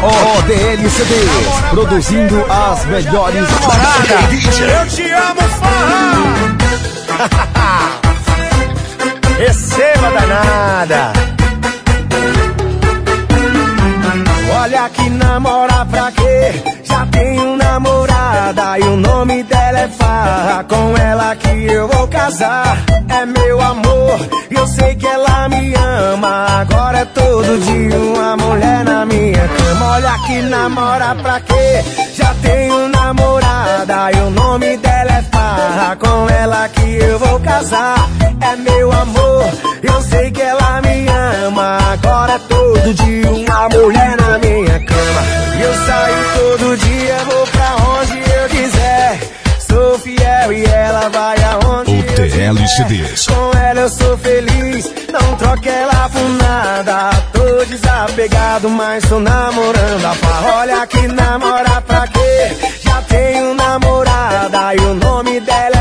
ODL CDs, produzindo as melhores Namorada, eu te amo, farra! Receba danada! Olha que namora pra quê? Já tenho namorada e o nome dela é Farra. Com ela que eu vou casar. É meu amor, eu sei que ela me ama. Agora é todo dia uma mulher na minha cama. Olha que namora pra quê? Já tenho namorada e o nome dela é Farra. Com ela eu vou casar. É meu amor, eu sei que ela me ama. Agora é todo dia uma mulher na minha cama. Eu saio todo dia, vou pra onde eu quiser. Sou fiel e ela vai aonde eu ODL quiser. Com ela eu sou feliz, não troco ela por nada. Tô desapegado, mas tô namorando a farra. Olha que namora pra quê? Já tenho namorada e o nome dela é.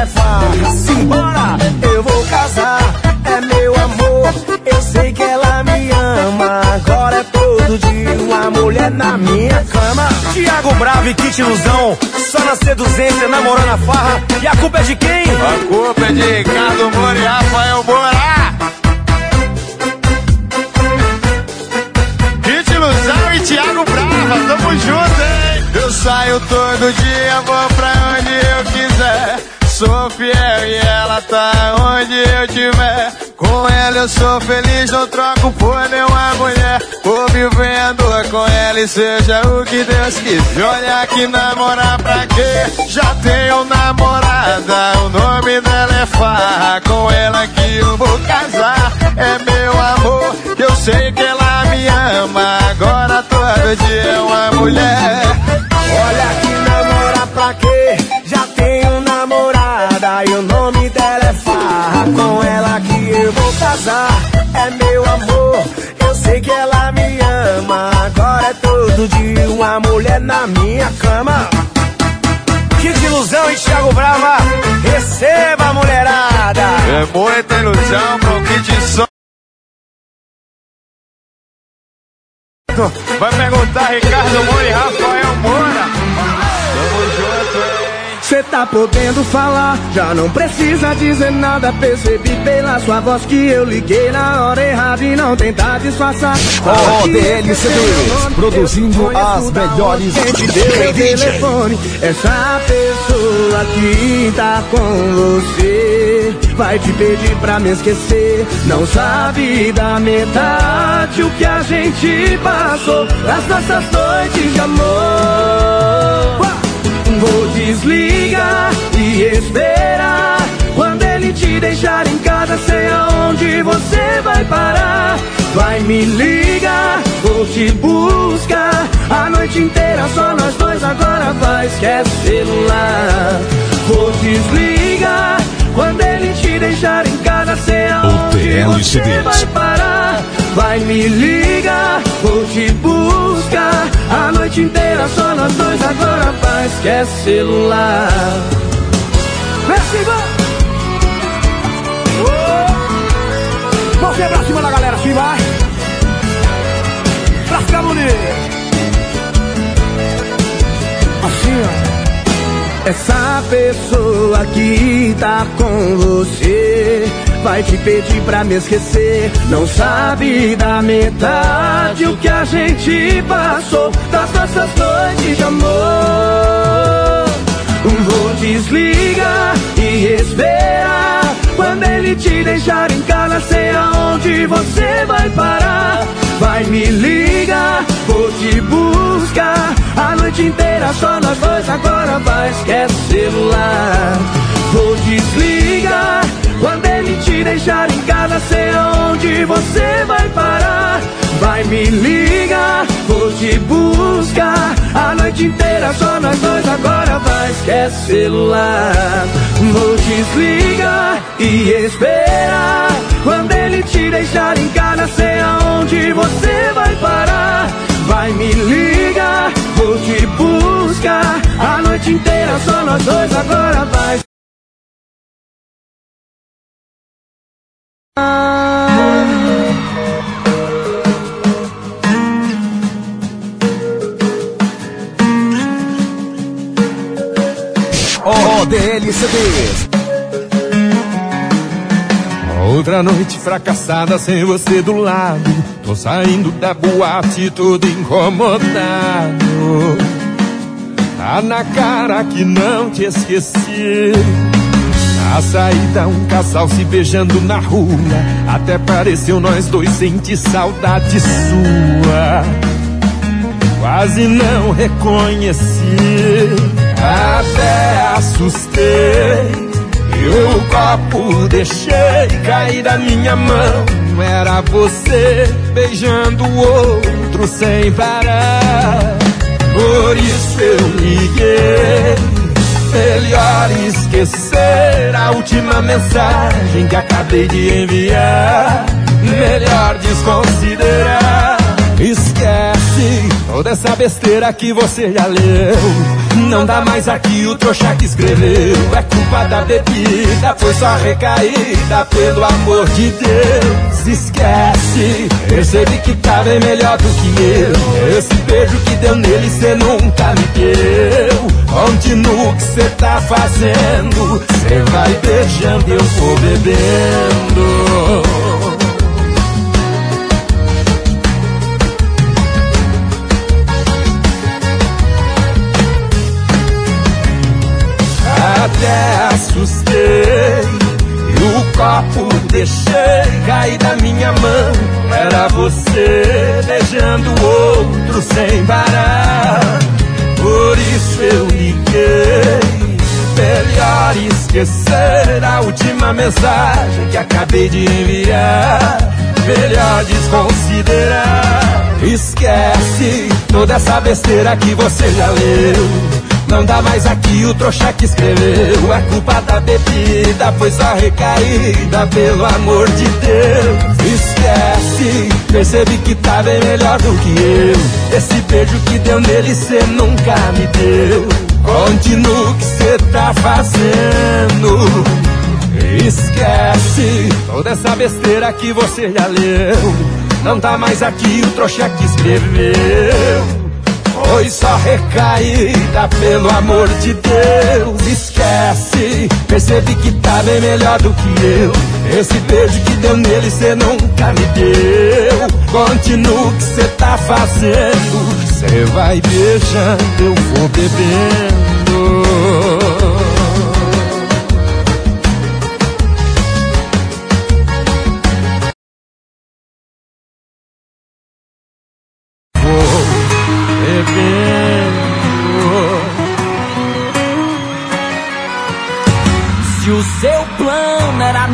Simbora, eu vou casar, é meu amor. Eu sei que ela me ama. Agora é todo dia uma mulher na minha cama. Tiago Bravo e Kit Ilusão, só na seduzência, namorando a farra. E a culpa é de quem? A culpa é de Ricardo Moura e Rafael Moura. Kit Ilusão e Thiago Brava, tamo junto, hein? Eu saio todo dia, vou pra onde eu quiser. Sou fiel e ela tá onde eu tiver. Com ela eu sou feliz, não troco por nenhuma mulher. Vou vivendo com ela e seja o que Deus quiser. Olha que namorar pra quê? Já tenho namorada, o nome dela é Farra. Com ela que eu vou casar, é meu amor. Eu sei que ela me ama, agora todo dia é uma mulher. Casar, é meu amor. Eu sei que ela me ama. Agora é todo dia uma mulher na minha cama. Que ilusão e Thiago Brava, receba mulherada. É muita ilusão pro Kit Som. Vai perguntar Ricardo Moura e Rafael Moura. Cê tá podendo falar, já não precisa dizer nada. Percebi pela sua voz que eu liguei na hora errada e não tentar disfarçar. ODL CDs, produzindo as melhores Quem te deu telefone, essa pessoa que tá com você vai te pedir pra me esquecer. Não sabe da metade o que a gente passou nas nossas noites de amor. Vou desligar e esperar. Quando ele te deixar em casa, sei aonde você vai parar. Vai me ligar, vou te buscar. A noite inteira só nós dois, agora vai, esquece o celular. Vou desligar. Quando ele te deixar em casa, sei aonde você vai parar. Vai me ligar, vou te buscar. A noite inteira só nós dois, agora vai, esquece o celular. Vai! Vamos ver pra cima da galera, vai! Pra ficar bonito! Assim, ó. Essa pessoa que tá com você vai te pedir pra me esquecer. Não sabe da metade o que a gente passou das nossas noites de amor. Vou desligar e esperar. Quando ele te deixar em casa, sei aonde você vai parar. Vai me ligar, vou te buscar. A noite inteira só nós dois, agora vai, esquece celular. Vou desligar. Quando ele te deixar em casa, sei aonde você vai parar. Vai me ligar, vou te buscar. A noite inteira só nós dois, agora vai, esquece o celular. Vou desligar e esperar. Quando ele te deixar em casa, sei aonde você vai parar. Vai me ligar, vou te buscar. A noite inteira só nós dois, agora vai. ODLCDs. Outra noite fracassada sem você do lado. Tô saindo da boate todo incomodado. Tá na cara que não te esqueci. Na saída, um casal se beijando na rua. Até pareceu nós dois sentir saudade sua. Quase não reconheci, até assustei. E o copo deixei cair da minha mão. Era você beijando o outro sem parar. Por isso eu liguei. Melhor esquecer a última mensagem que acabei de enviar. Melhor desconsiderar. Esquece toda essa besteira que você já leu. Não dá mais aqui o trouxa que escreveu. É culpa da bebida, foi só recaída, pelo amor de Deus. Esquece, percebi que tá bem melhor do que eu. Esse beijo que deu nele, cê nunca me deu. Continua o que cê tá fazendo. Cê vai beijando e eu vou bebendo. até assustei. E o copo deixei cair da minha mão. Era você beijando o outro sem parar. Por isso eu liguei. Melhor esquecer a última mensagem que acabei de enviar. Melhor desconsiderar. Esquece toda essa besteira que você já leu. Não dá mais aqui o trouxa que escreveu. É culpa da bebida, foi só recaída, pelo amor de Deus. Esquece, percebi que tá bem melhor do que eu. Esse beijo que deu nele, cê nunca me deu. Continua o que cê tá fazendo. Esquece toda essa besteira que você já leu. Não tá mais aqui o trouxa que escreveu. Foi só recaída, pelo amor de Deus. Esquece, percebi que tá bem melhor do que eu. Esse beijo que deu nele, cê nunca me deu. Continua o que cê tá fazendo. Cê vai beijando, eu vou bebendo.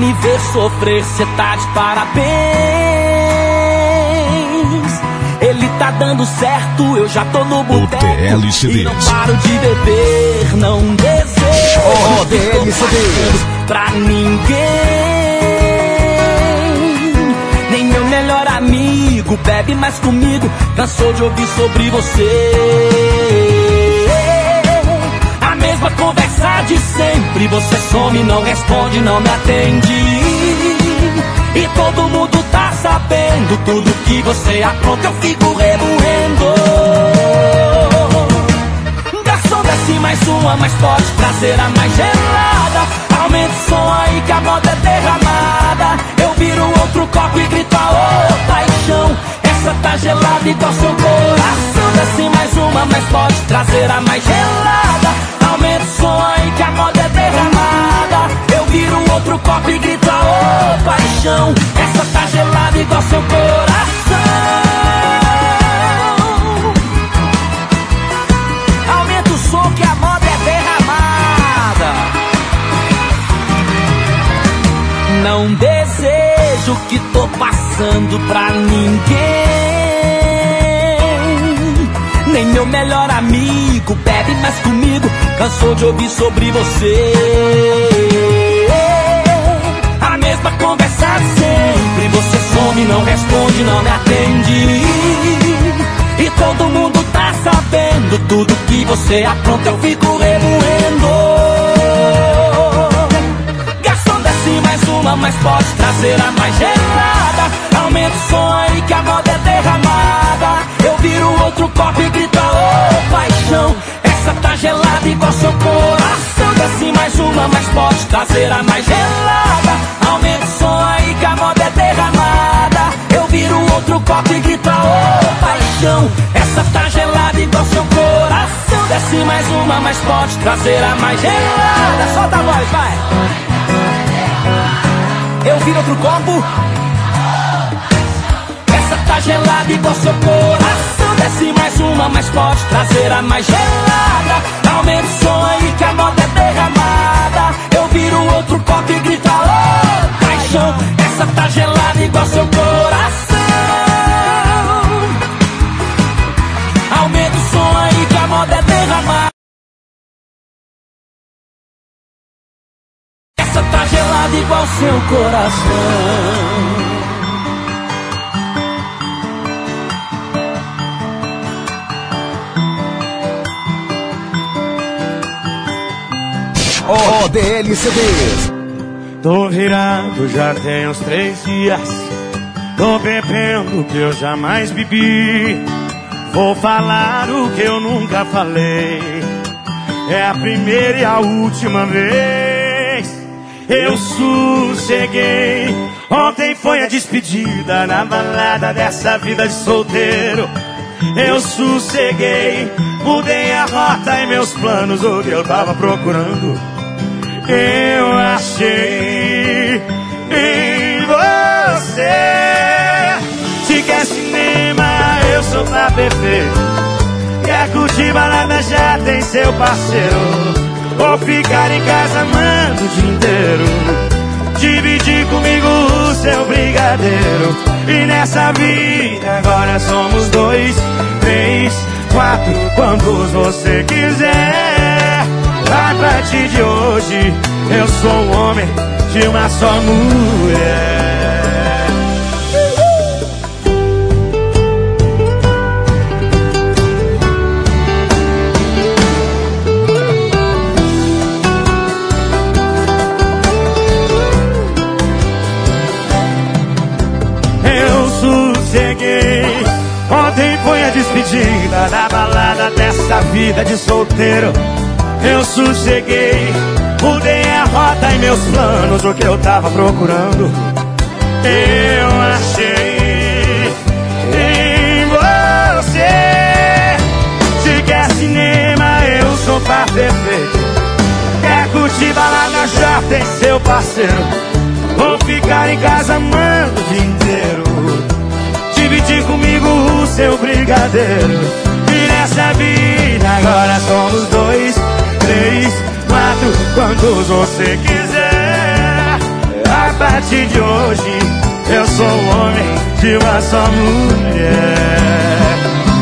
Me ver sofrer, cê tá de parabéns. Ele tá dando certo, eu já tô no boteco. E não paro de beber, não desejo. ODL CDs. Pra ninguém. Nem meu melhor amigo bebe mais comigo. Cansou de ouvir sobre você. A mesma conversa de sempre. Você some, não responde, não me atende. E todo mundo tá sabendo tudo que você apronta, eu fico remoendo. Garçom, desce mais uma, mas pode trazer a mais gelada. Aumenta o som aí que a moda é derramada. Eu viro outro copo e grito aô, paixão. Essa tá gelada igual seu coração. Desce mais uma, mas pode trazer a mais gelada. O aí que a moda é derramada. Eu viro outro copo e grito aô, paixão. Essa tá gelada igual seu coração. Aumenta o som que a moda é derramada. Não desejo que tô passando pra ninguém. Nem meu melhor amigo bebe mais comigo. Cansou de ouvir sobre você. A mesma conversa sempre. Você some, não responde, não me atende. E todo mundo tá sabendo tudo que você apronta. Eu fico remoendo. Garçom, desce mais uma, mas pode trazer a mais gelada. Aumenta o som aí que a moda é derramada. Eu viro outro copo e grito, ô paixão. Essa tá gelada igual seu coração. Desce mais uma mas pode trazer a mais gelada. Aumenta o som aí que a moda é derramada. Eu viro outro copo e grito, ô oh, paixão. Essa tá gelada igual seu coração. Desce mais uma, mas pode trazer a mais gelada. Solta a voz, vai. Eu viro outro copo. Gelada igual seu coração. Desce mais uma, mas pode trazer a mais gelada. Aumenta o som aí que a moda é derramada. Eu viro outro copo e grito, ô paixão. Essa tá gelada igual seu coração. Aumenta o som aí que a moda é derramada. Essa tá gelada igual seu coração. ODLCDs. Tô virado já tem uns três dias. Tô bebendo que eu jamais bebi. Vou falar o que eu nunca falei. É a primeira e a última vez. Eu sosseguei. Ontem foi a despedida na balada dessa vida de solteiro. Eu sosseguei. Mudei a rota e meus planos, o que eu tava procurando eu achei em você. Se quer cinema, eu sou pra perfeito. Quer curtir balada, já tem seu parceiro. Ou ficar em casa amando o dia inteiro. Dividir comigo o seu brigadeiro. E nessa vida agora somos dois, três, quatro, quantos você quiser. A partir de hoje, eu sou um homem de uma só mulher. Despedida da balada dessa vida de solteiro eu sosseguei. Mudei a rota e meus planos, o que eu tava procurando. Eu achei em você. Se quer cinema, eu sou par perfeito. Quer curtir balada, já tem seu parceiro. Vou ficar em casa amando o seu brigadeiro. E nessa vida agora somos dois três, quatro, quantos você quiser. A partir de hoje, eu sou homem de uma só mulher.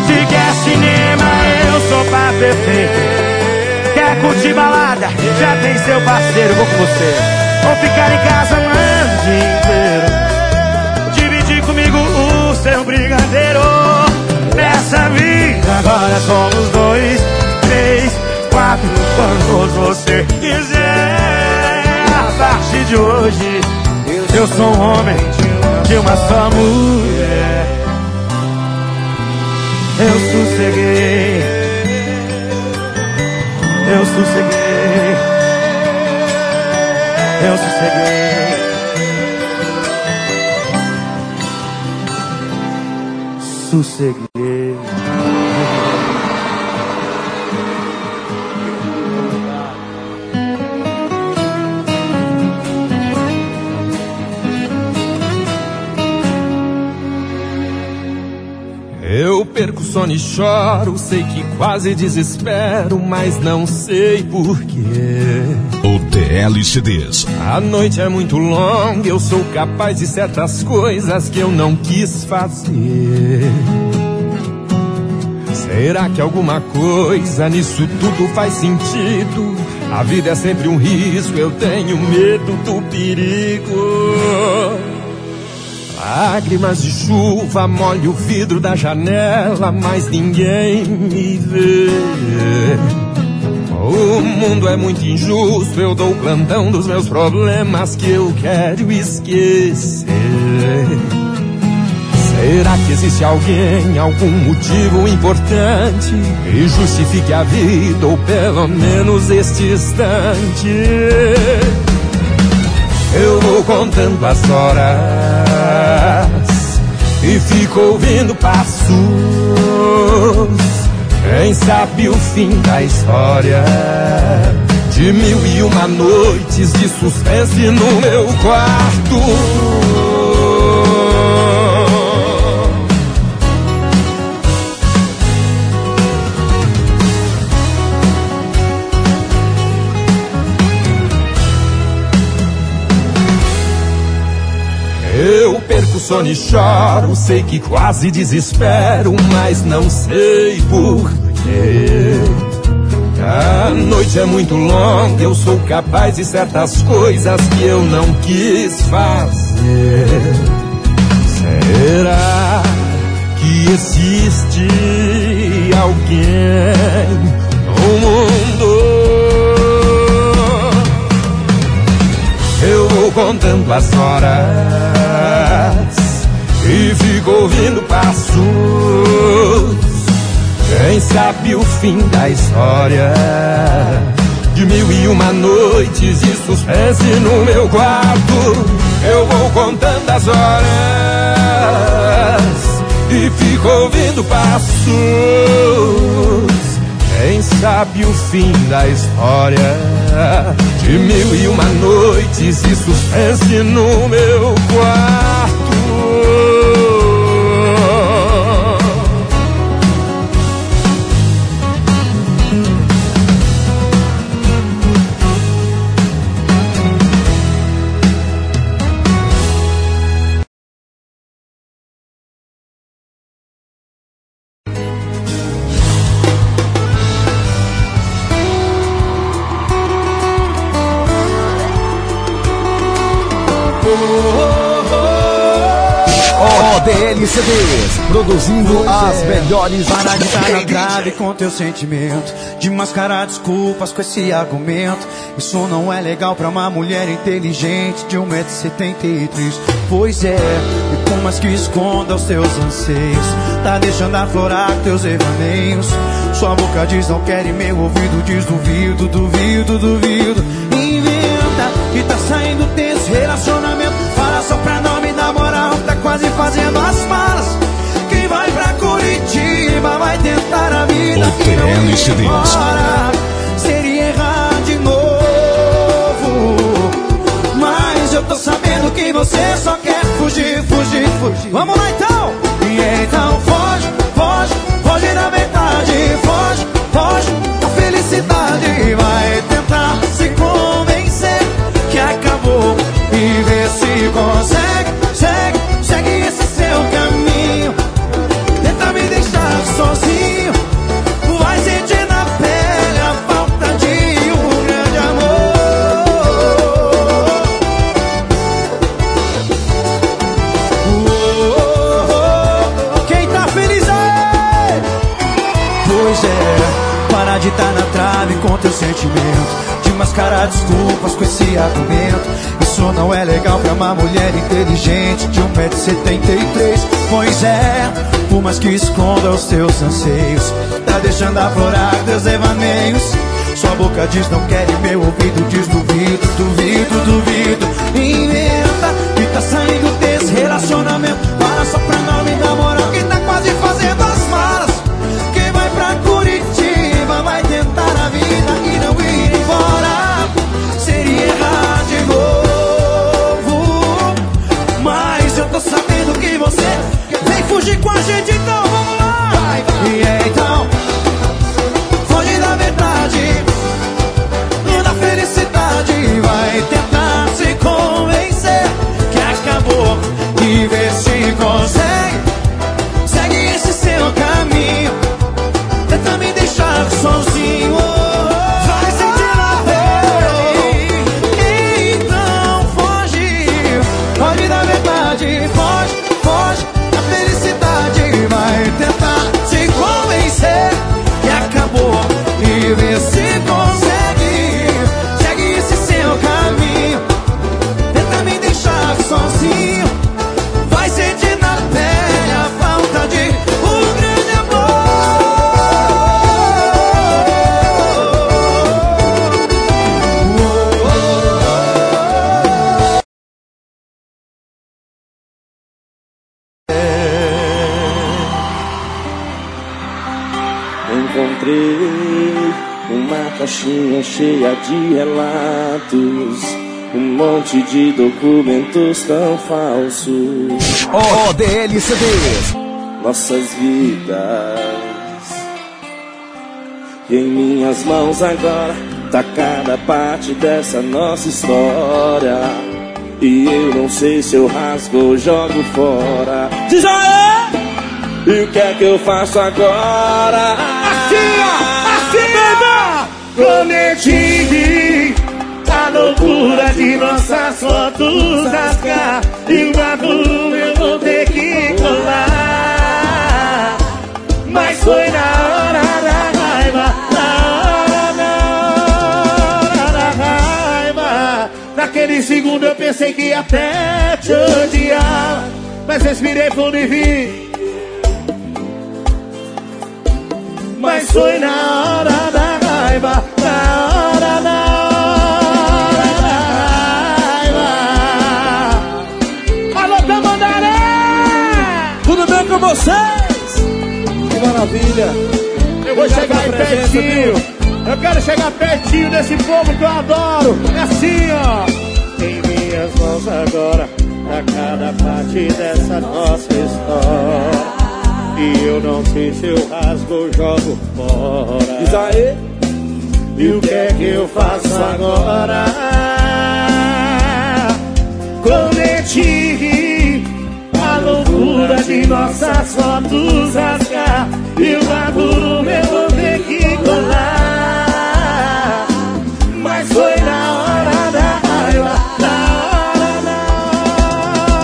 Se quer cinema, eu sou pra perfeito. Quer curtir balada, já tem seu parceiro, vou com você. Ou ficar em casa amando o dia inteiro. Dividir comigo o seu brigadeiro. Somos dois, três, quatro quando você quiser. A partir de hoje, eu sou um homem de uma só mulher. Eu sosseguei, eu sosseguei, eu sosseguei. Sosseguei. Sono e choro, sei que quase desespero, mas não sei porquê. O DLCDs. A noite é muito longa, eu sou capaz de certas coisas que eu não quis fazer. Será que alguma coisa nisso tudo faz sentido? A vida é sempre um risco, eu tenho medo do perigo. Lágrimas de chuva molham o vidro da janela, mas ninguém me vê. O mundo é muito injusto, eu dou plantão dos meus problemas que eu quero esquecer. Será que existe alguém, algum motivo importante que justifique a vida ou pelo menos este instante? Eu vou contando as horas e fico ouvindo passos. Quem sabe o fim da história? De mil e uma noites de suspense no meu quarto. Sono e choro, sei que quase desespero, mas não sei porquê. A noite é muito longa, eu sou capaz de certas coisas que eu não quis fazer. Será que existe alguém no mundo? Eu vou contando as horas e fico ouvindo passos. Quem sabe o fim da história? De mil e uma noites de suspense no meu quarto. Eu vou contando as horas e fico ouvindo passos. Quem sabe o fim da história? De mil e uma noites de suspense no meu quarto. Produzindo as melhores Para de estar na trave com teu sentimento. De mascarar desculpas com esse argumento. Isso não é legal pra uma mulher inteligente De 1,73m Pois é, e por mais que esconda os teus anseios Tá deixando aflorar teus devaneios Sua boca diz não quer e meu ouvido diz duvido, duvido, duvido Inventa que tá saindo desse relacionamento. Fala só pra não me dar moral Tá quase fazendo as malas Curitiba vai tentar a vida aqui não OTL ir CDs. embora. Seria errar de novo. Mas eu tô sabendo que você só quer fugir, fugir, fugir. Vamos lá então! E então foge, foge, foge da verdade Foge, foge da felicidade Vai tentar se convencer que acabou E ver se consegue, Mascarar desculpas com esse argumento. Isso não é legal pra uma mulher inteligente De 1,73m Pois é, por mais que esconda os teus anseios Tá deixando aflorar teus devaneios Sua boca diz não quer e meu ouvido diz duvido, duvido, duvido Inventa que tá saindo desse relacionamento. Para só pra de relatos. Um monte de documentos tão falsos. Oh, DLCDs. Nossas vidas. E em minhas mãos agora tá cada parte dessa nossa história. E eu não sei se eu rasgo ou jogo fora. Diz aí! E o que é que eu faço agora? Prometi a loucura de nossas fotos rasgar. E o bagulho eu vou ter que colar Mas foi na hora da raiva Na hora, na hora da raiva. Naquele segundo eu pensei que ia até te odiar. Mas respirei fundo e vi. Mas foi na hora maravilha! Eu vou chegar aí pertinho. Eu quero chegar pertinho desse povo que eu adoro. É assim, ó. Em minhas mãos agora, a cada parte dessa nossa história. E eu não sei se eu rasgo ou jogo fora. Diz aí! E o que é que eu faço agora? Cometi a loucura de nossas fotos rasgar E o bagulho meu vou ter que colar. Mas foi na hora da raiva Na hora, na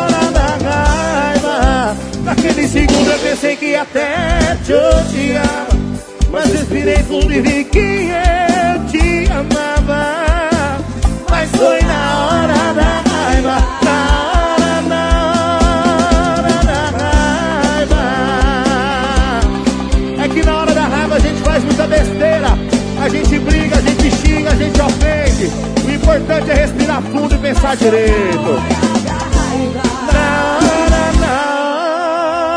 hora da raiva. Naquele segundo eu pensei que até te odiar Mas respirei fundo e vi que eu muita besteira. A gente briga, a gente xinga, a gente ofende. O importante é respirar fundo e pensar direito. Na na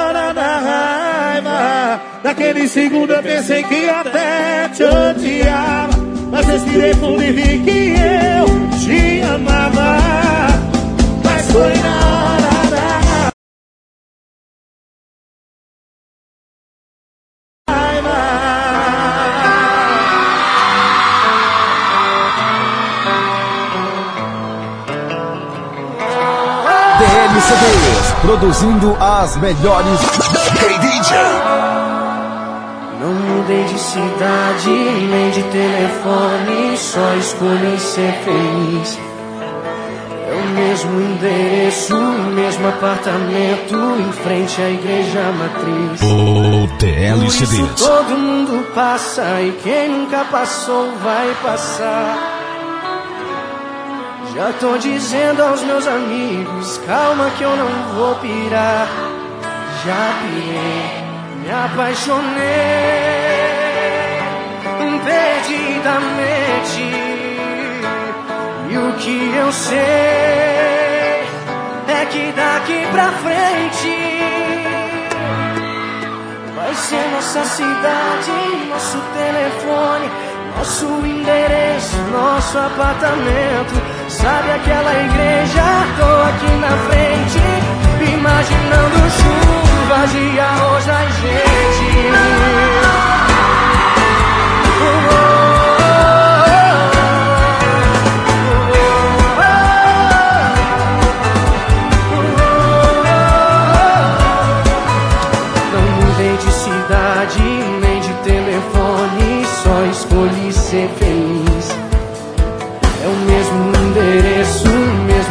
hora da raiva Naquele segundo eu pensei que até te odiava. Mas respirei fundo e vi que eu te amava. Mas foi na hora produzindo as melhores. Hey DJ, Não mudei de cidade, nem de telefone, só escolhi ser feliz. É o mesmo endereço, o mesmo apartamento, em frente à igreja matriz. O DLCDs. todo mundo passa e quem nunca passou vai passar. Já tô dizendo aos meus amigos, calma que eu não vou pirar. Já pirei, me apaixonei perdidamente. E o que eu sei é que daqui pra frente Vai ser nossa cidade, nosso telefone, nosso endereço, nosso apartamento. Sabe aquela igreja? Tô aqui na frente, imaginando chuva de arroz da gente. Não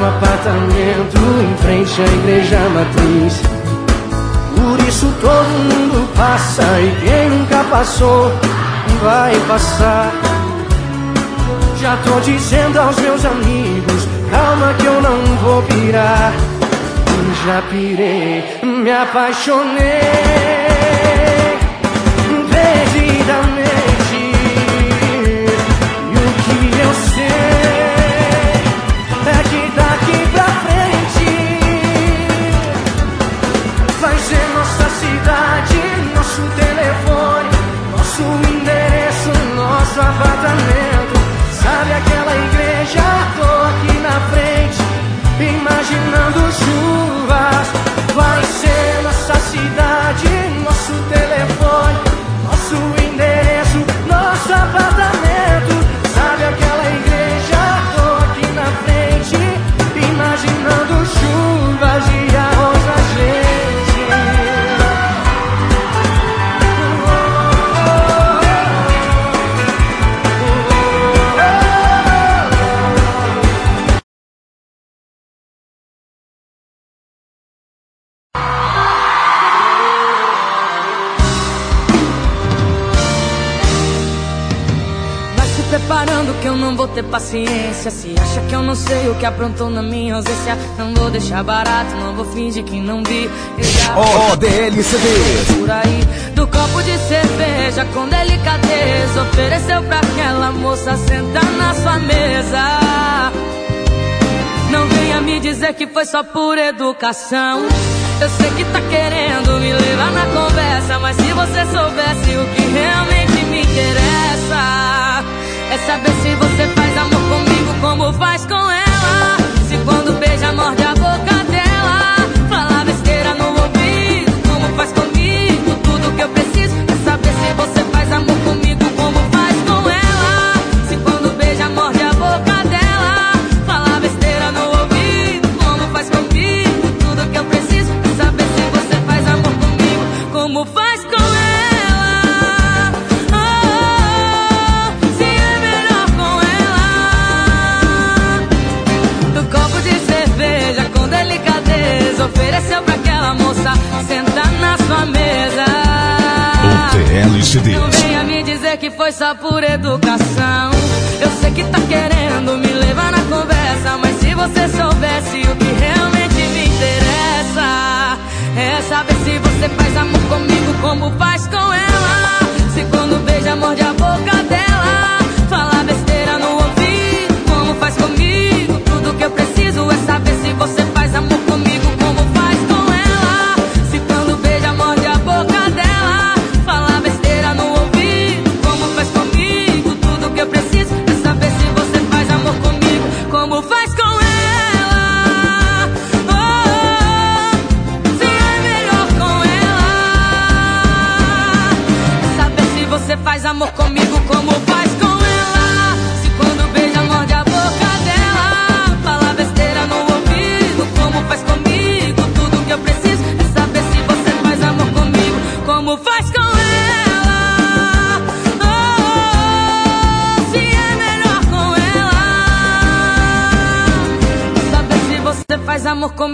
apartamento, em frente à igreja matriz. Por isso todo mundo passa e quem nunca passou vai passar. Já tô dizendo aos meus amigos, calma que eu não vou pirar. Já pirei, me apaixonei perdidamente. Apartamento. Que aprontou na minha ausência, não vou deixar barato, não vou fingir que não vi. Eu já ODL CDs. por aí do copo de cerveja com delicadeza ofereceu pra aquela moça sentar na sua mesa. Não venha me dizer que foi só por educação. Eu sei que tá querendo me levar na conversa, mas se você soubesse o que realmente me interessa, é saber se você faz amor comigo como faz com ela. Se quando beija, morde a boca dela, fala besteira no ouvido, como faz comigo. Tudo que eu preciso é saber se você faz amor que foi só por educação. Eu sei que tá querendo me levar na conversa Mas se você soubesse o que realmente me interessa É saber se você faz amor comigo como faz com ela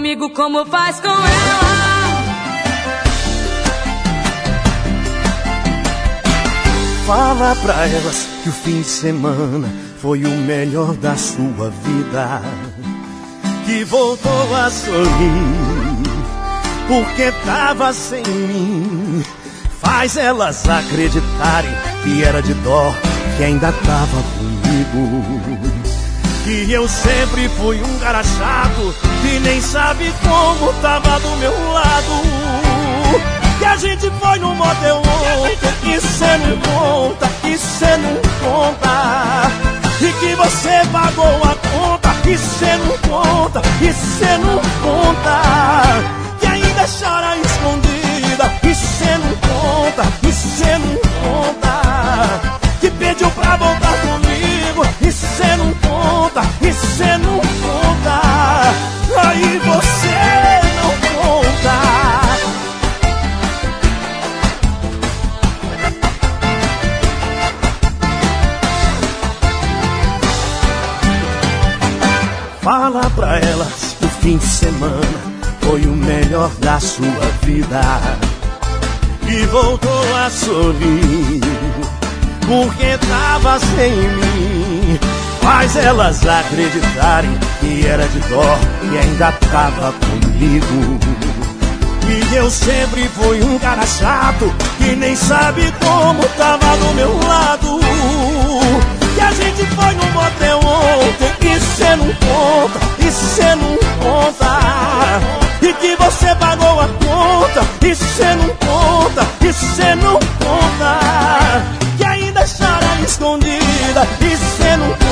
comigo como faz com ela Fala pra elas que o fim de semana foi o melhor da sua vida. Que voltou a sorrir, porque tava sem mim. Faz elas acreditarem que era de dó, que ainda tava comigo. Que eu sempre fui um cara chato, que nem sabe como tava do meu lado. Que a gente foi no motel ontem E cê não conta, e cê não conta E que você pagou a conta E cê não conta, e cê não conta sua vida. E voltou a sorrir, porque tava sem mim. Faz elas acreditarem que era de dó e ainda tava comigo. E eu sempre fui um cara chato que nem sabe como tava do meu lado. Que a gente foi no motel ontem e cê não conta, e cê não conta. E que você pagou a conta, e cê não conta, e cê não conta. Que ainda chora escondido e cê não conta,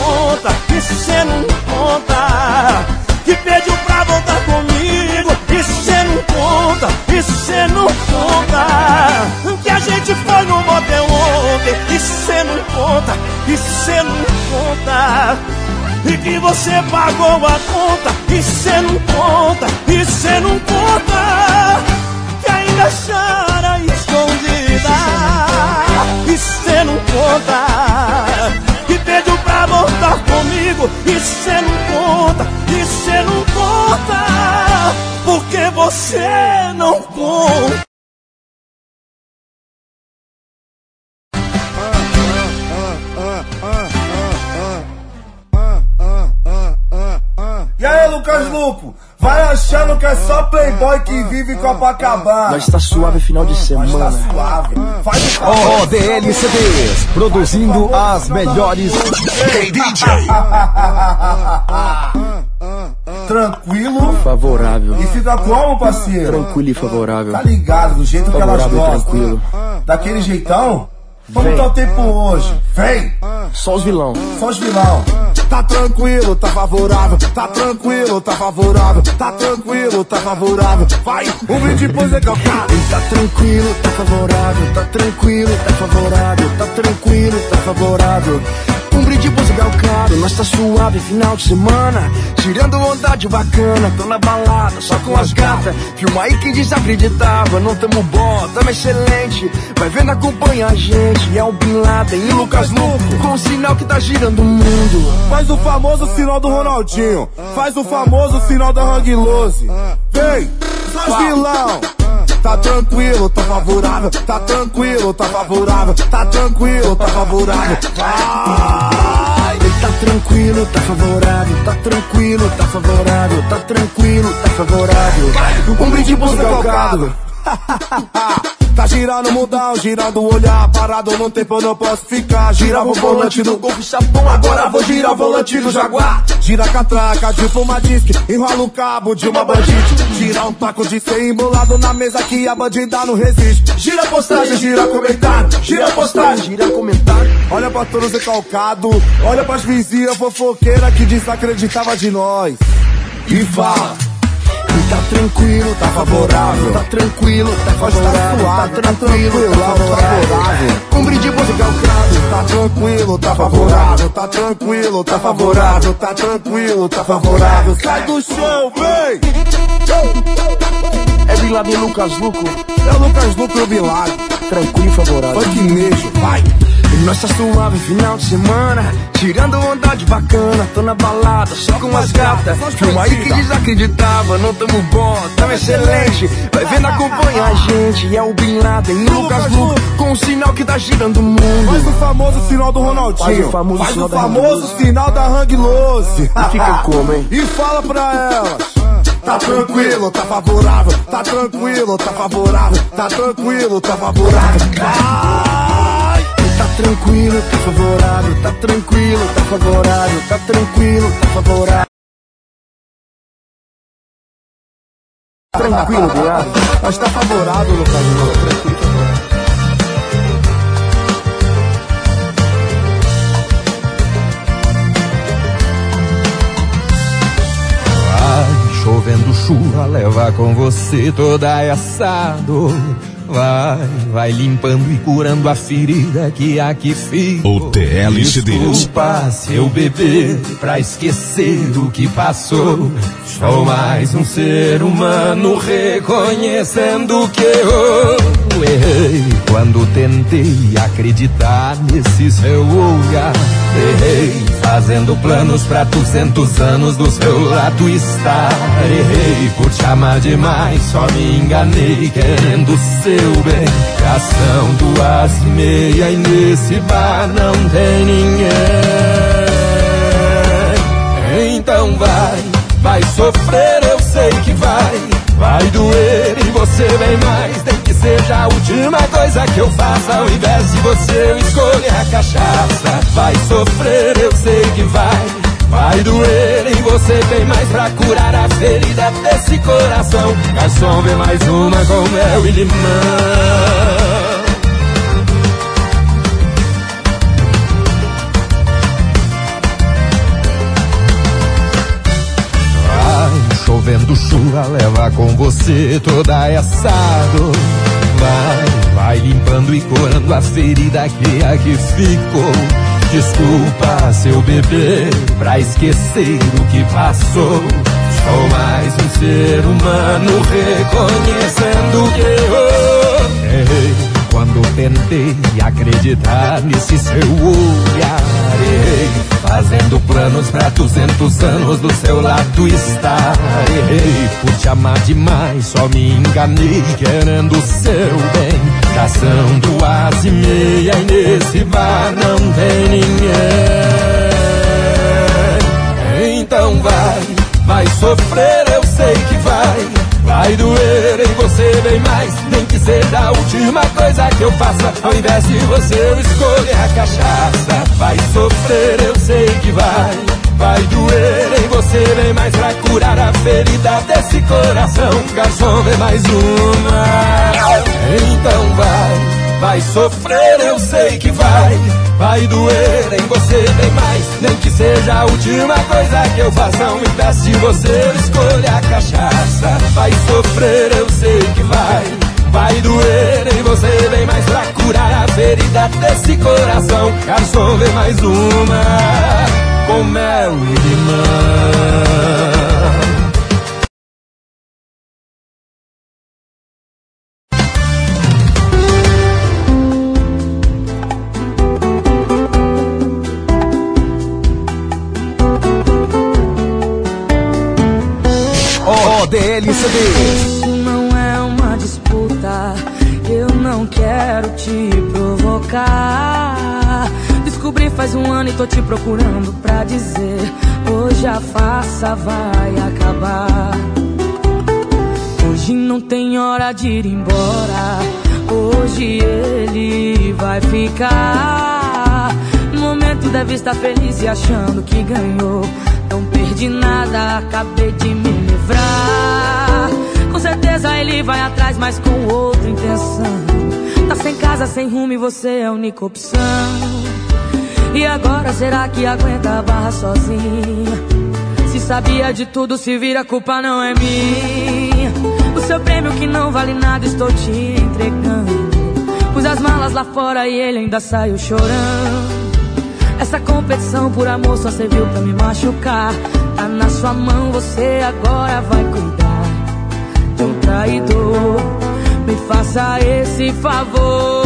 E que você pagou a conta, e cê não conta, e cê não conta. Que ainda chora escondida, e cê não conta. Pediu pra voltar comigo E cê não conta, e cê não conta. Porque você não conta Lupo? Vai achando que é só playboy que vive Copacabana. Nós tá suave final de semana. Nós tá suave. Faz o ODL CDs, produzindo as melhores. Hey DJ. Tranquilo. Favorável. E fica como, parceiro? Tranquilo e favorável. Tá ligado, do jeito favorável que elas gostam. tranquilo. Daquele jeitão? Como tá o tempo hoje? Vem! Só os vilão. Só os vilão. Tá tranquilo, tá favorável. Tá tranquilo, tá favorável. Tá tranquilo, tá favorável. Vai, um brinde pro Zé Calcado. Tá tranquilo, tá favorável. Tá tranquilo, tá favorável. Tá tranquilo, tá favorável. Um brinde pro Zé Calcado. Nós tá suave, final de semana. Tirando vontade bacana. Tô na balada, só com as gatas. Filma aí quem desacreditava. Não tamo bom, tamo excelente. Vai vendo, acompanha a gente. É o Bin Laden e Lucas Lupo. Com o sinal que tá girando o mundo. Faz o famoso sinal do Ronaldinho. Faz o famoso sinal da Hang Lose. Vem, vilão. Tá tranquilo, tá favorável. Tá tranquilo, tá favorável. Tá tranquilo, tá favorável. Vai. Tá tranquilo, tá favorável, tá tranquilo, tá favorável, tá tranquilo, tá favorável. Um brinde pro calcado. Tá girando mudão, girando o olhar, parado no tempo eu não posso ficar. Girava o volante do Golf Chapão, agora vou girar o volante do Jaguar. Gira a catraca de uma disque, enrola o cabo de uma bandite. Gira um taco de ser embolado na mesa que a bandida não resiste. Gira postagem, gira comentário, gira postagem, gira comentário. Olha pra todos recalcado, olha pras vizinhas fofoqueiras que desacreditava de nós. E fala. Tá tranquilo, tá favorável. Tá tranquilo, tá favorável. Tá tranquilo, tá favorável. Um brinde musical cravo. Tá tranquilo, tá favorável. Tá tranquilo, tá favorável. Tá tranquilo, tá favorável. Sai do chão, vem! É Bin Laden Lucas Luco. É o Lucas Luco e o Bin Laden. Tranquilo e favorável. Funk mesmo, vai! Nossa suave final de semana Tirando vontade bacana Tô na balada, só com as gatas. Filma aí que desacreditava Não tamo bom, tamo excelente. Vai vendo, acompanha a gente É o Bin Laden e o Lucas Luco Com o sinal que tá girando o mundo. Faz o famoso sinal do Ronaldinho. Faz o famoso, Faz sinal, o famoso sinal da Hang Lose E fica como, hein? E fala pra elas Tá tranquilo, tá favorável Tá tranquilo, tá favorável Tá tranquilo, tá favorável. Vai! Tá tranquilo, tá favorável, tá tranquilo, tá favorável, tá tranquilo, tá favorável. Tranquilo, viado. Mas tá favorável, Lucas. Tranquilo, favorável. Chovendo chuva, leva com você toda essa dor. Vai, vai limpando e curando a ferida que aqui fica. O TLCDs. Desculpa, seu bebê, pra esquecer o que passou. Sou mais um ser humano reconhecendo que eu errei quando tentei acreditar nesse seu olhar. Errei fazendo planos pra duzentos anos do seu lado estar. Errei por te amar demais, só me enganei querendo seu bem. Já são duas e meia e nesse bar não tem ninguém. Então vai, vai sofrer, eu sei que vai. Vai doer e você bem mais seja a última coisa que eu faça. Ao invés de você escolher é a cachaça, vai sofrer, eu sei que vai. Vai doer em você, tem mais pra curar a ferida desse coração. Garçom, vê mais uma com mel e limão. chovendo chuva, leva com você toda essa dor. Vai, vai limpando e curando a ferida que aqui ficou. Desculpa, seu bebê, pra esquecer o que passou. Sou mais um ser humano reconhecendo que eu errei quando tentei acreditar nesse seu olhar. Errei, fazendo planos pra duzentos anos do seu lado estar. Errei, por te amar demais, só me enganei querendo o seu bem. Caçando as e meia e nesse bar não tem ninguém. Então vai Vai sofrer, eu sei que vai. Vai doer em você bem mais. Nem que seja a última coisa que eu faça. Ao invés de você, eu escolher a cachaça. Vai sofrer, eu sei que vai. Vai doer em você bem mais pra curar a ferida desse coração. Garçom, vê mais uma. Então vai. Vai sofrer, eu sei que vai. Vai doer em você bem mais. Nem que seja a última coisa que eu faça. Não me peço você, escolha a cachaça. Vai sofrer, eu sei que vai. Vai doer em você bem mais pra curar a ferida desse coração. Garçom, vem mais uma. Com mel e limão. Procurando pra dizer: hoje a farsa vai acabar. Hoje não tem hora de ir embora, hoje ele vai ficar. Momento deve estar feliz e achando que ganhou. Não perdi nada, acabei de me livrar. Com certeza ele vai atrás, mas com outra intenção. Tá sem casa, sem rumo e você é a única opção. E agora será que aguenta a barra sozinha? Se sabia de tudo, se vira, a culpa não é minha. O seu prêmio que não vale nada, estou te entregando. Pus as malas lá fora e ele ainda saiu chorando. Essa competição por amor só serviu pra me machucar. Tá na sua mão, você agora vai cuidar um traidor. Me faça esse favor.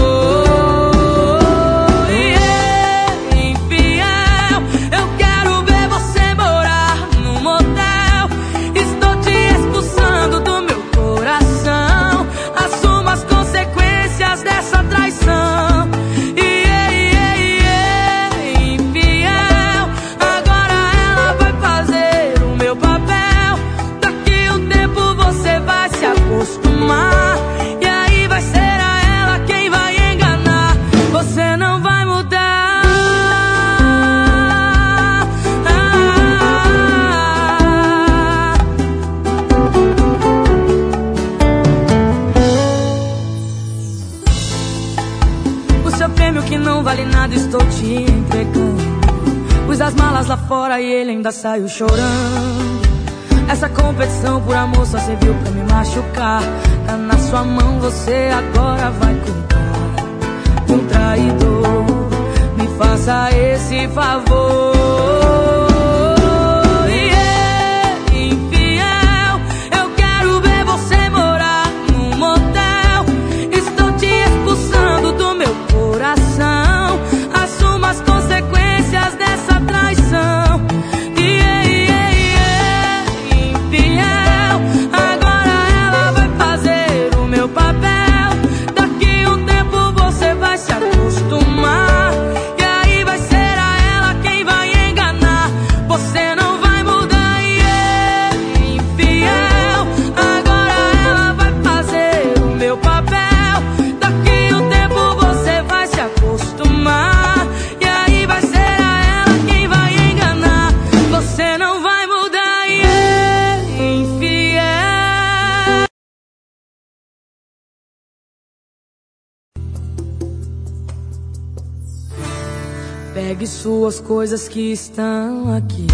Fora e ele ainda saiu chorando. Essa competição por amor só serviu pra me machucar. Tá na sua mão, você agora vai cuidar de um traidor. Me faça esse favor. Suas coisas que estão aqui.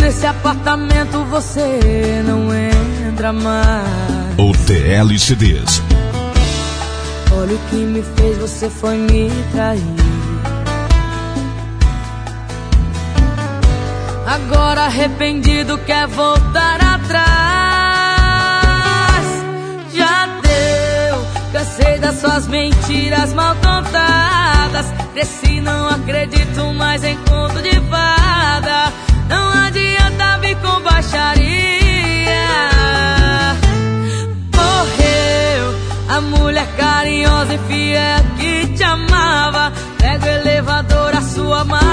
Nesse apartamento você não entra mais. O TLCDs. Olha o que me fez, você foi me trair. Agora arrependido quer voltar atrás. Cansei das suas mentiras mal contadas. Cresci, não acredito mais em conto de fada. Não adianta vir com baixaria. Morreu a mulher carinhosa e fiel que te amava. Pega o elevador, a sua mala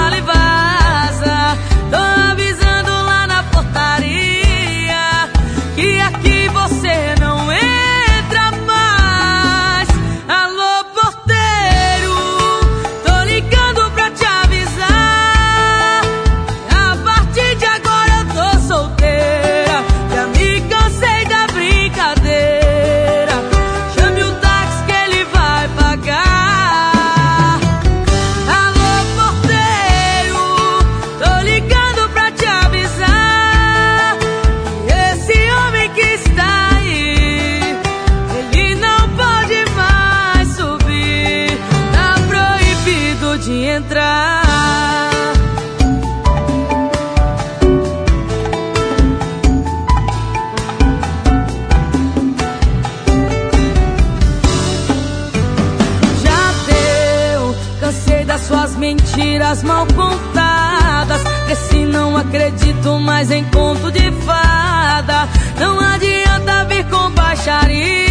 acredito mais em conto de fada. Não adianta vir com baixaria.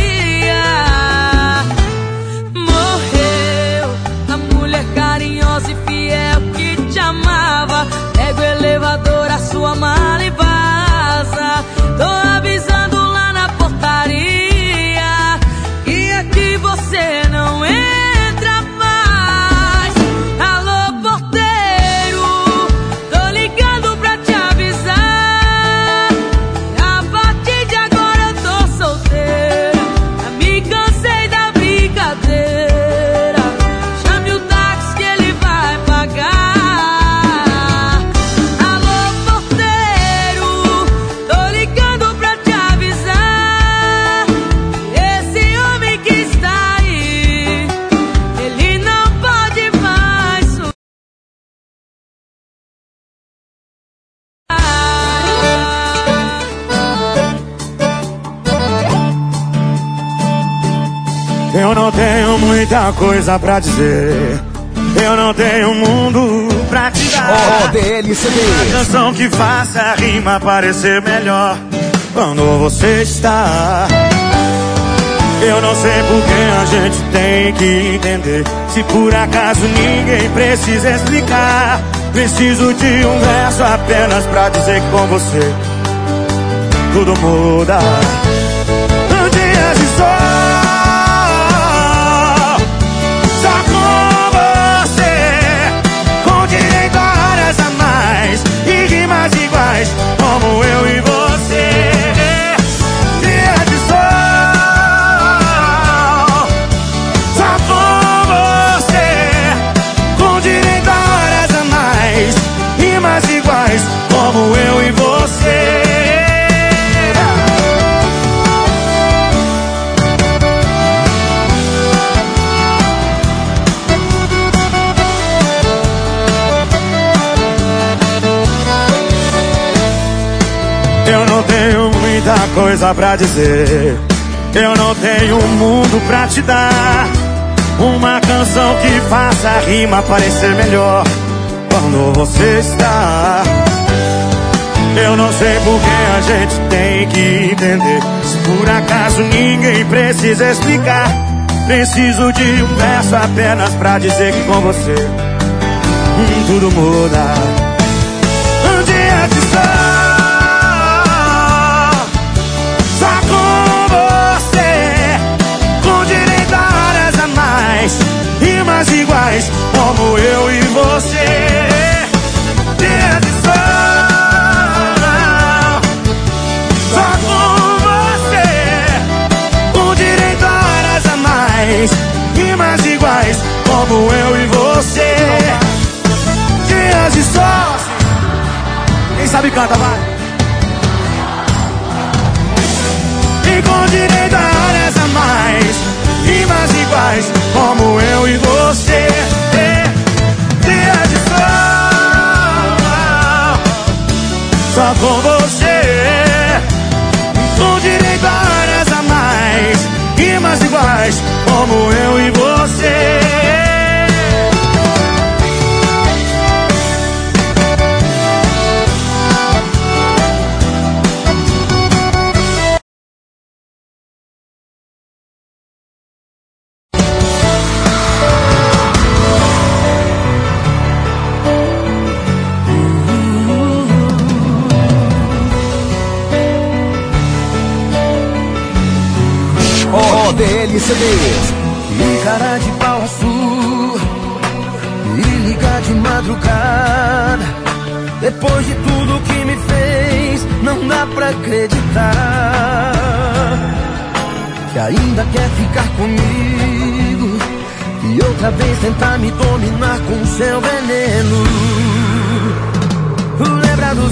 Coisa pra dizer. Eu não tenho mundo pra te dar. O DLCD. Uma canção que faça a rima parecer melhor quando você está. Eu não sei por que a gente tem que entender. Se por acaso ninguém precisa explicar. Preciso de um verso apenas pra dizer que com você tudo muda. Muita coisa pra dizer. Eu não tenho um mundo pra te dar. Uma canção que faça a rima parecer melhor quando você está. Eu não sei por que a gente tem que entender. Se por acaso ninguém precisa explicar. Preciso de um verso apenas pra dizer que com você tudo muda. Um dia de sol, iguais, como eu e você. Sol, só com você, com direito a horas a mais, rimas iguais, como eu e você. Dias de sol. Quem sabe canta, vai. E com direito como eu e você. De só com você. Com direito a horas a mais, rimas iguais, como eu e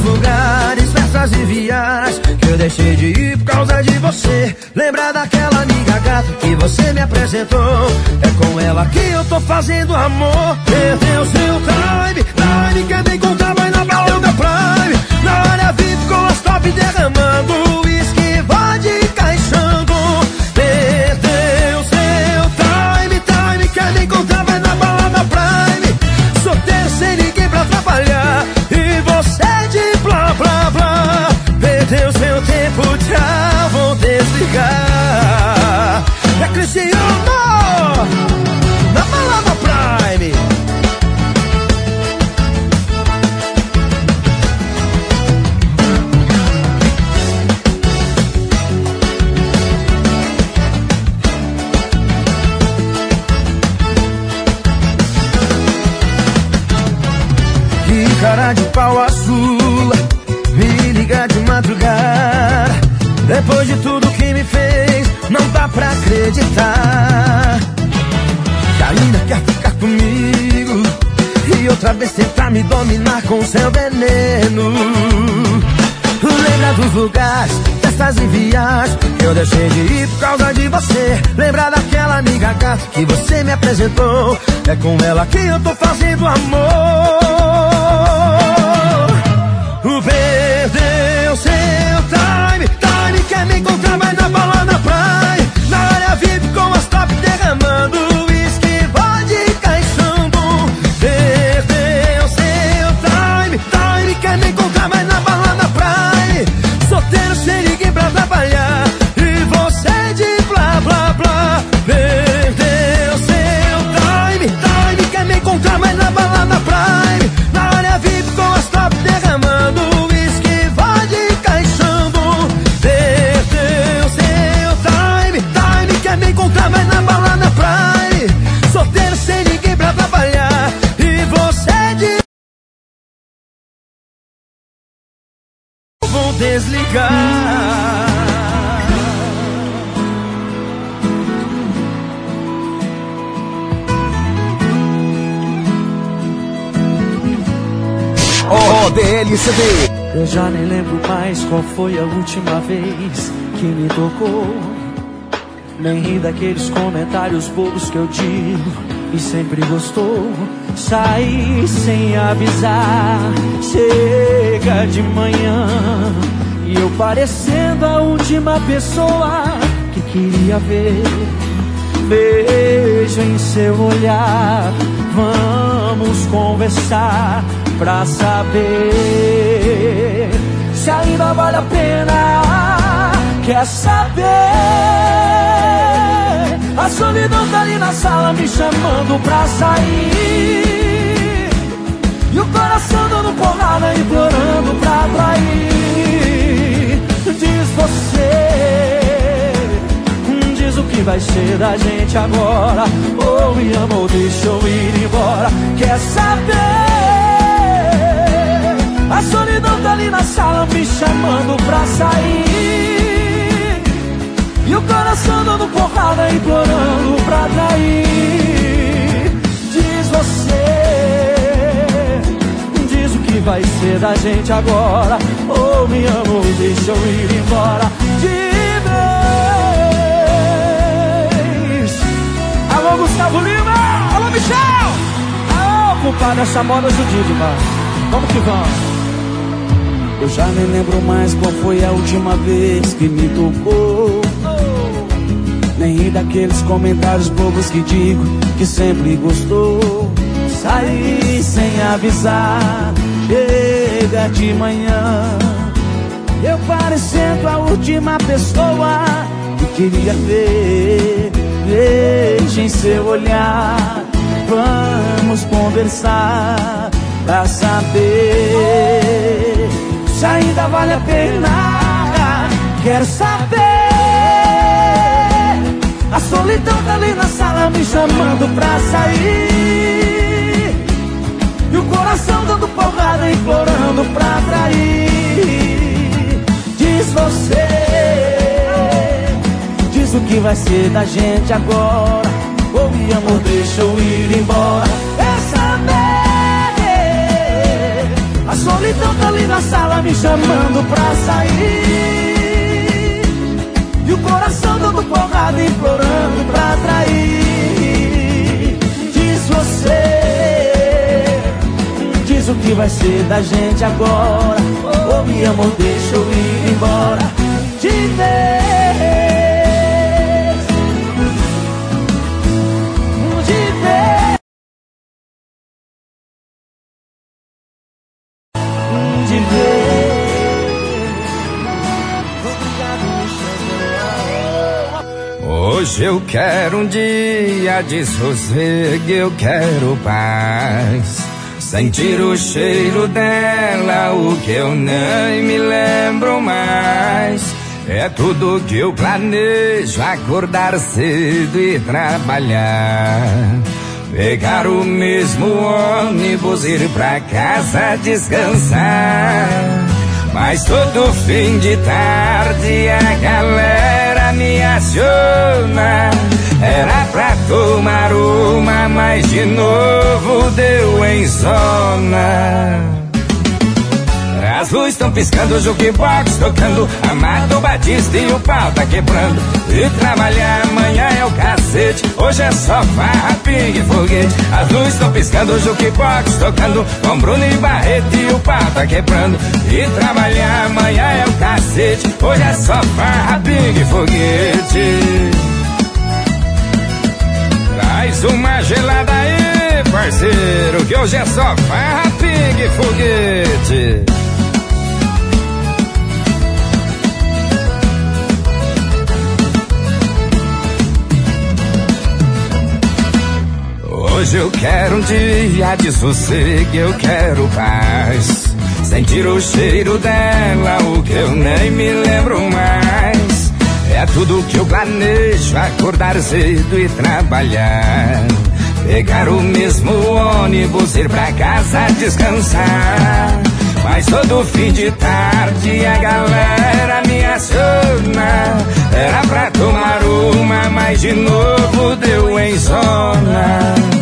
lugares, festas e viagens Que eu deixei de ir por causa de você. Lembra daquela amiga gata que você me apresentou? É com ela que eu tô fazendo amor. Perdeu seu time, time Quer me encontrar, vai na balada Prime. Na área VIP com as top derramando acreditar. Que ainda quer ficar comigo E outra vez tentar me dominar com seu veneno. Lembra dos lugares, festas e viagens Que eu deixei de ir por causa de você. Lembra daquela amiga gata que você me apresentou. É com ela que eu tô fazendo amor. Perdeu seu time Time quer me encontrar, vai desligar. ODL CD. Eu já nem lembro mais qual foi a última vez que me tocou. Nem ri daqueles comentários bobos que eu digo e sempre gostou. Saí sem avisar, chega de manhã. E eu parecendo a última pessoa que queria ver. Beijo em seu olhar, vamos conversar pra saber se ainda vale a pena. Quer saber? A solidão tá ali na sala me chamando pra sair. E o coração dando porrada, implorando pra atrair. Diz você diz o que vai ser da gente agora. Ou me ama ou deixa eu ir embora. Quer saber? A solidão tá ali na sala me chamando pra sair. E o coração dando porrada, implorando pra trair. Diz você, diz o que vai ser da gente agora? Ou me amo, deixa eu ir embora de vez. Alô, Gustavo Lima! Alô, Michel! Alô, culpado, essa moda judia demais. Vamos que vamos. Eu já nem lembro mais qual foi a última vez que me tocou. Nem daqueles comentários bobos que digo que sempre gostou. Saí sem avisar, chega de manhã. Eu parecendo a última pessoa que queria ver. Veja em seu olhar, vamos conversar pra saber se ainda vale a pena. Quero saber. A solidão tá ali na sala me chamando pra sair. E o coração dando porrada, implorando pra trair. Diz você, diz o que vai ser da gente agora. Ou me amor, deixa eu ir embora. Quer saber? A solidão tá ali na sala me chamando pra sair. E o coração dando porrada, implorando pra trair. Diz você, diz o que vai ser da gente agora. Ô me amor, deixa eu ir embora de vez. Hoje eu quero um dia de sossego, eu quero paz. Sentir o cheiro dela, o que eu nem me lembro mais. É tudo que eu planejo, acordar cedo e trabalhar. Pegar o mesmo ônibus, ir pra casa descansar. Mas todo fim de tarde a galera me aciona. Era pra tomar uma, mas de novo deu em zona. As luzes estão piscando, o jukebox tocando Amado Batista e o pau tá quebrando E trabalhar amanhã é o cacete. Hoje é só farra, pingue foguete. As luzes estão piscando, o jukebox tocando. Com Bruno e Barreto e o pau tá quebrando. E trabalhar amanhã é o cacete. Hoje é só farra, pingue foguete. Traz uma gelada aí, parceiro Que hoje é só farra, pingue foguete Hoje eu quero um dia de sossego, eu quero paz. Sentir o cheiro dela, o que eu nem me lembro mais. É tudo que eu planejo, acordar cedo e trabalhar. Pegar o mesmo ônibus, ir pra casa descansar. Mas todo fim de tarde a galera me aciona. Era pra tomar uma, mas de novo deu em zona.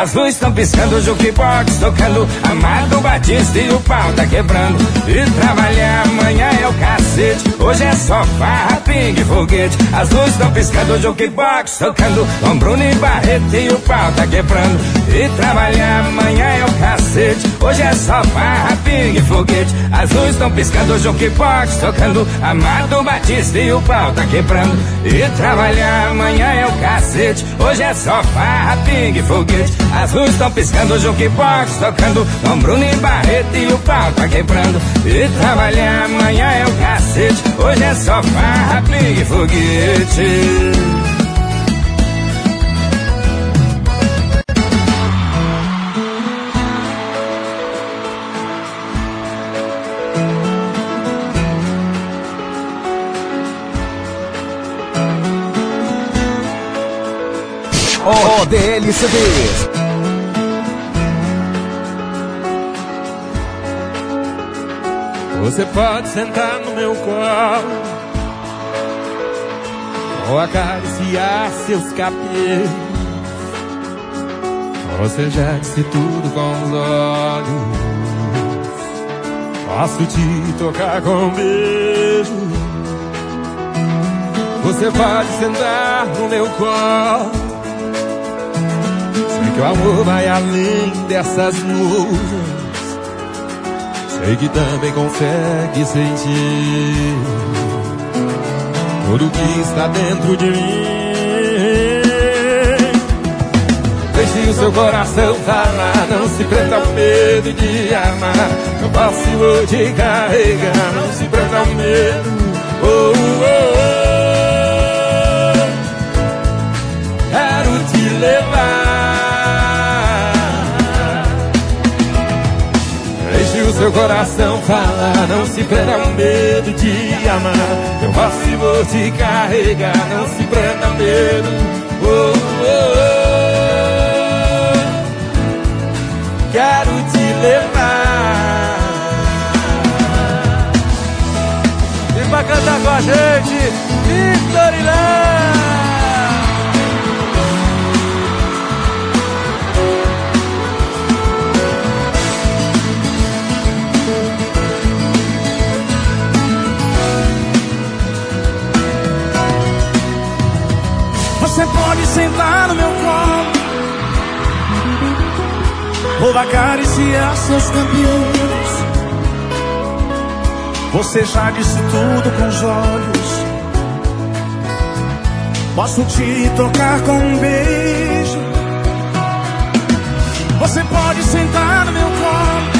As luzes estão piscando, o jukebox tocando Amado Batista e o pau tá quebrando. E trabalhar amanhã é o cacete Hoje é só farra, pingue foguete. As luzes estão piscando, jukebox tocando. Com Bruno e Barreto e o pau tá quebrando. E trabalhar amanhã é o cacete. Hoje é só farra, pingue foguete. As luzes estão piscando, jukebox tocando. Amado Batista e o pau tá quebrando. E trabalhar amanhã é o cacete. Hoje é só farra, pingue foguete. As luzes estão piscando, jukebox tocando. Com Bruno e Barreto e o pau tá quebrando. E trabalhar amanhã é o cacete Hoje é só farra, pingue e foguete. ODL Você pode sentar no meu colo ou acariciar seus cabelos. Você já disse tudo com os olhos. Posso te tocar com um beijo. Você pode sentar no meu colo. Sei que o amor vai além dessas nuvens. Sei que também consegue sentir tudo que está dentro de mim. Deixe o seu coração falar, não se prenda ao medo de amar. Eu posso vou te carregar, não se prenda ao medo. Oh, oh, oh. Seu coração falar, não se prenda ao medo de amar. Eu posso e vou te carregar, não se prenda ao medo. Oh, oh, oh. quero te levar. Vem pra cantar com a gente, Victorilã! Você pode sentar no meu colo Vou acariciar seus cabelos. Você já disse tudo com os olhos. Posso te tocar com um beijo. Você pode sentar no meu colo.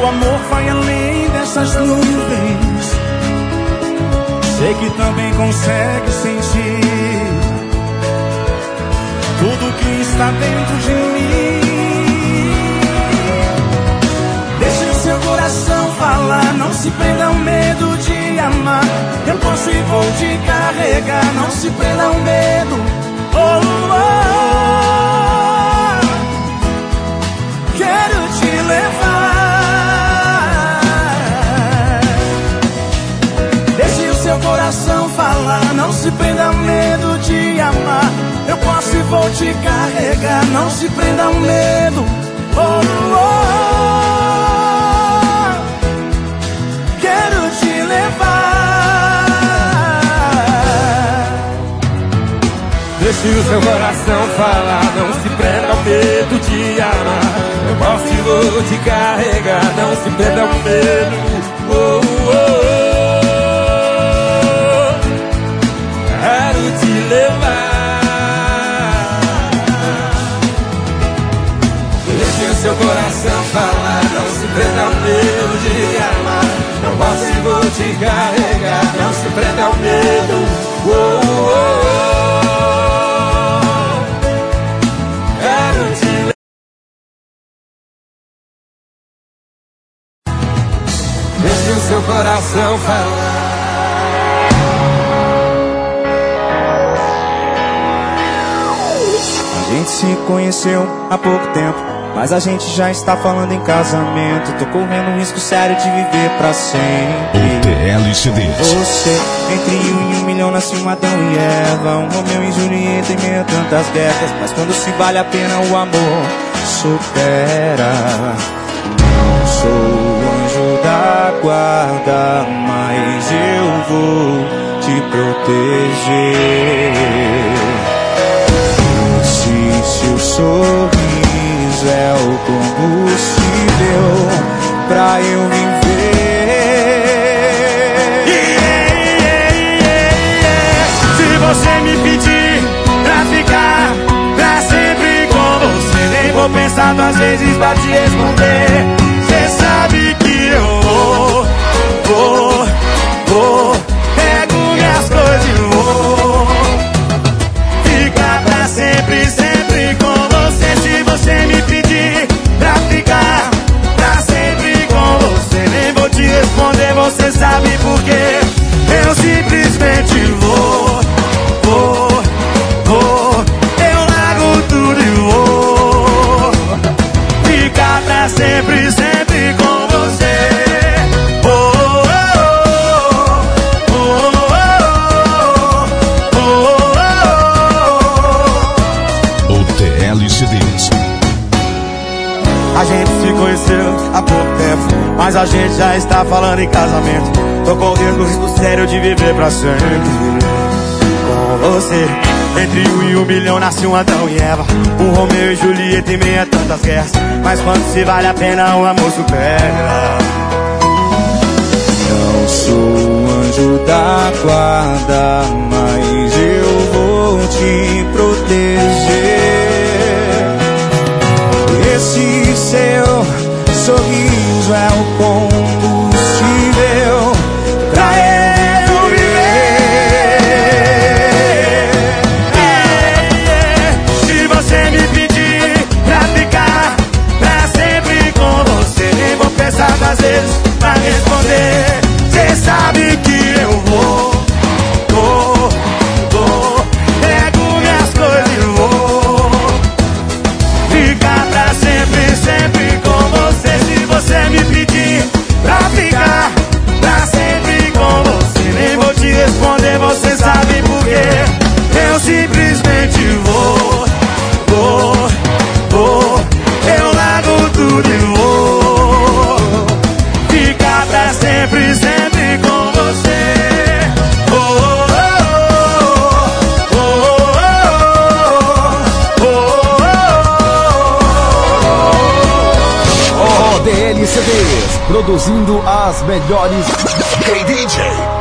O amor vai além dessas nuvens. Sei que também consegue sentir tudo que está dentro de mim. Deixe o seu coração falar, não se prenda ao medo de amar. Eu posso e vou te carregar, não se prenda ao medo. Oh, oh, oh. Quero te levar. Coração falar, não se prenda ao medo de amar. Eu posso e vou te carregar, não se prenda ao medo. Oh, oh, oh. Quero te levar. Deixe o seu coração falar, não se prenda ao medo de amar. Eu posso e vou te carregar, não se prenda ao medo. Oh, oh. Quero te levar. seu coração falar Não se prenda ao medo de amar Não posso vou te carregar Não se prenda ao medo oh, oh, oh. Deixe o coração falar conheceu há pouco tempo mas a gente já está falando em casamento. Tô correndo um risco sério de viver pra sempre. TLCD. Você, entre um e um milhão, nasce um Adão e Eva. Um Romeu e Julieta em meio a tantas guerras. Mas quando se vale a pena, o amor supera. Não sou o anjo da guarda, mas eu vou te proteger. Seu sorriso é o combustível pra eu viver. Se você me pedir pra ficar pra sempre com você, nem vou pensar duas vezes pra te responder. Cê sabe que eu vou, vou, vou. Pego minhas coisas e vou sabe por quê? Mas a gente já está falando em casamento. Tô correndo o risco sério de viver pra sempre com você. Entre um e um bilhão nasce um Adão e Eva. Um Romeu e Julieta em meia tantas guerras. Mas quando se vale a pena, o amor supera. Não sou um anjo da guarda, mas eu vou te proteger. Esse seu sorriso é o produzindo as melhores. KDJ